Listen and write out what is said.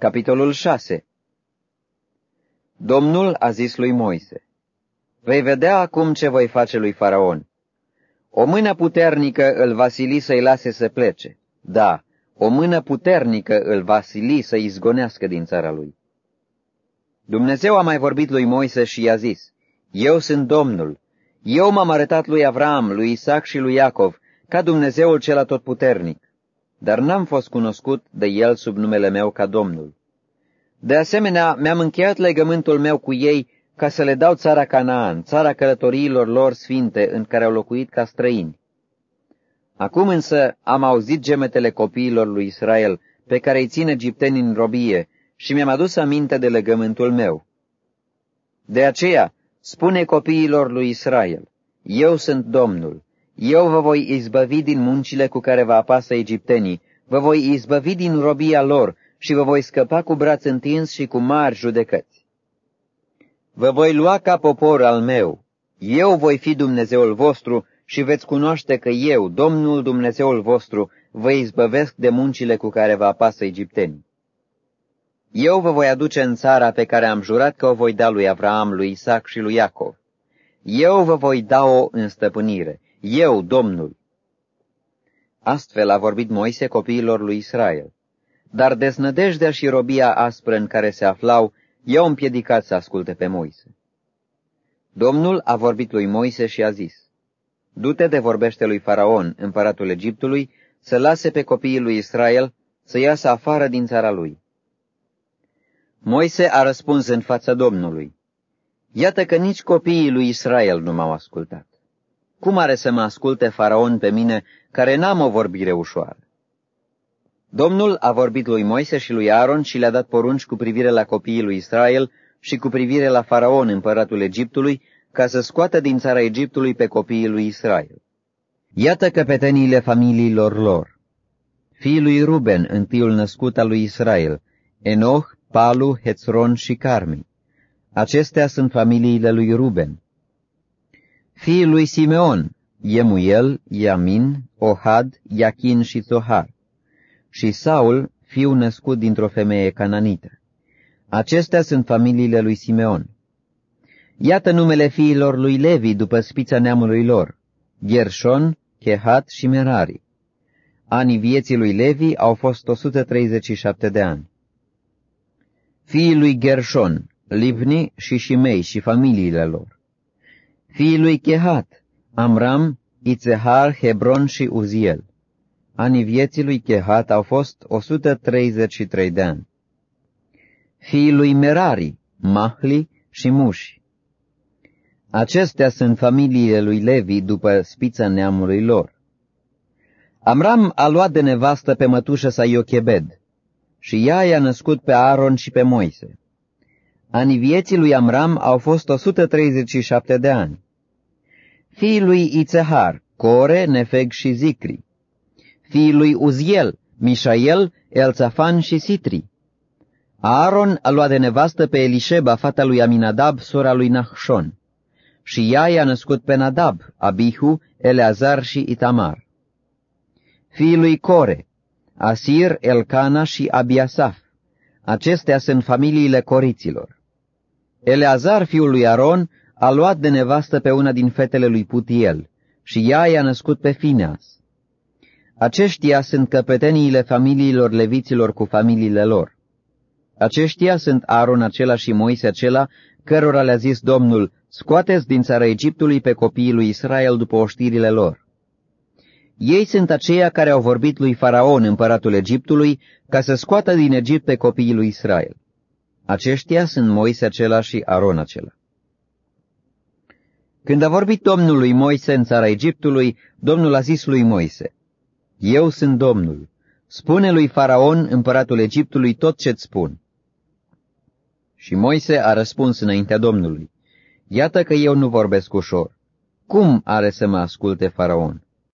Capitolul 6 Domnul a zis lui Moise, Vei vedea acum ce voi face lui Faraon. O mână puternică îl va sili să-i lase să plece. Da, o mână puternică îl va sili să izgonească din țara lui. Dumnezeu a mai vorbit lui Moise și i-a zis, Eu sunt Domnul. Eu m-am arătat lui Avram, lui Isaac și lui Iacov, ca Dumnezeul cel atotputernic, dar n-am fost cunoscut de el sub numele meu ca Domnul. De asemenea, mi-am încheiat legământul meu cu ei ca să le dau țara Canaan, țara călătoriilor lor sfinte în care au locuit ca străini. Acum însă am auzit gemetele copiilor lui Israel, pe care îi țin egiptenii în robie, și mi-am adus aminte de legământul meu. De aceea, spune copiilor lui Israel, Eu sunt Domnul, eu vă voi izbăvi din muncile cu care vă apasă egiptenii, vă voi izbăvi din robia lor și vă voi scăpa cu braț întins și cu mari judecăți. Vă voi lua ca popor al meu, eu voi fi Dumnezeul vostru și veți cunoaște că eu, Domnul Dumnezeul vostru, vă izbăvesc de muncile cu care vă apasă egiptenii. Eu vă voi aduce în țara pe care am jurat că o voi da lui Avraam, lui Isaac și lui Iacov. Eu vă voi da-o în stăpânire, eu, Domnul. Astfel a vorbit Moise copiilor lui Israel. Dar desnădejdea și robia aspră în care se aflau i-au împiedicat să asculte pe Moise. Domnul a vorbit lui Moise și a zis, Du-te de vorbește lui Faraon, împăratul Egiptului, să lase pe copiii lui Israel să iasă afară din țara lui. Moise a răspuns în fața Domnului, Iată că nici copiii lui Israel nu m-au ascultat. Cum are să mă asculte Faraon pe mine, care n-am o vorbire ușoară? Domnul a vorbit lui Moise și lui Aaron și le-a dat porunci cu privire la copiii lui Israel și cu privire la Faraon, împăratul Egiptului, ca să scoată din țara Egiptului pe copiii lui Israel. Iată căpeteniile familiilor lor. Fiii lui Ruben, întâiul născut al lui Israel, Enoch, Palu, Hețron și Carmi. Acestea sunt familiile lui Ruben. Fiii lui Simeon, Yemuel, Yamin, Ohad, Iachin și Zohar și Saul, fiu născut dintr-o femeie cananită. Acestea sunt familiile lui Simeon. Iată numele fiilor lui Levi după spița neamului lor, Gershon, Kehat și Merari. Anii vieții lui Levi au fost 137 de ani. Fiii lui Gershon, Livni și Shimei și familiile lor. Fiii lui Kehat, Amram, Itzehar, Hebron și Uziel. Anii vieții lui Chehat au fost 133 de ani. Fiii lui Merari, Mahli și Muși. Acestea sunt familiile lui Levi după spița neamului lor. Amram a luat de nevastă pe mătușă sa Iochebed și ea i-a născut pe Aaron și pe Moise. Anii vieții lui Amram au fost 137 de ani. Fiii lui Itzehar, Core, Nefeg și Zicri fiii lui Uziel, Mișael, Elțafan și Sitri. Aaron a luat de nevastă pe Elișeba, fata lui Aminadab, sora lui Nahshon. Și ea i-a născut pe Nadab, Abihu, Eleazar și Itamar. Fiii lui Core, Asir, Elcana și Abiasaf. Acestea sunt familiile coriților. Eleazar, fiul lui Aron, a luat de nevastă pe una din fetele lui Putiel și ea i-a născut pe Fineas. Aceștia sunt căpeteniile familiilor leviților cu familiile lor. Aceștia sunt Aaron acela și Moise acela, cărora le-a zis Domnul, scoateți din țara Egiptului pe copiii lui Israel după oștirile lor. Ei sunt aceia care au vorbit lui Faraon, împăratul Egiptului, ca să scoată din Egipt pe copiii lui Israel. Aceștia sunt Moise acela și Aron acela. Când a vorbit Domnul lui Moise în țara Egiptului, Domnul a zis lui Moise, eu sunt Domnul. Spune lui Faraon, împăratul Egiptului, tot ce-ți spun. Și Moise a răspuns înaintea Domnului, Iată că eu nu vorbesc ușor. Cum are să mă asculte Faraon?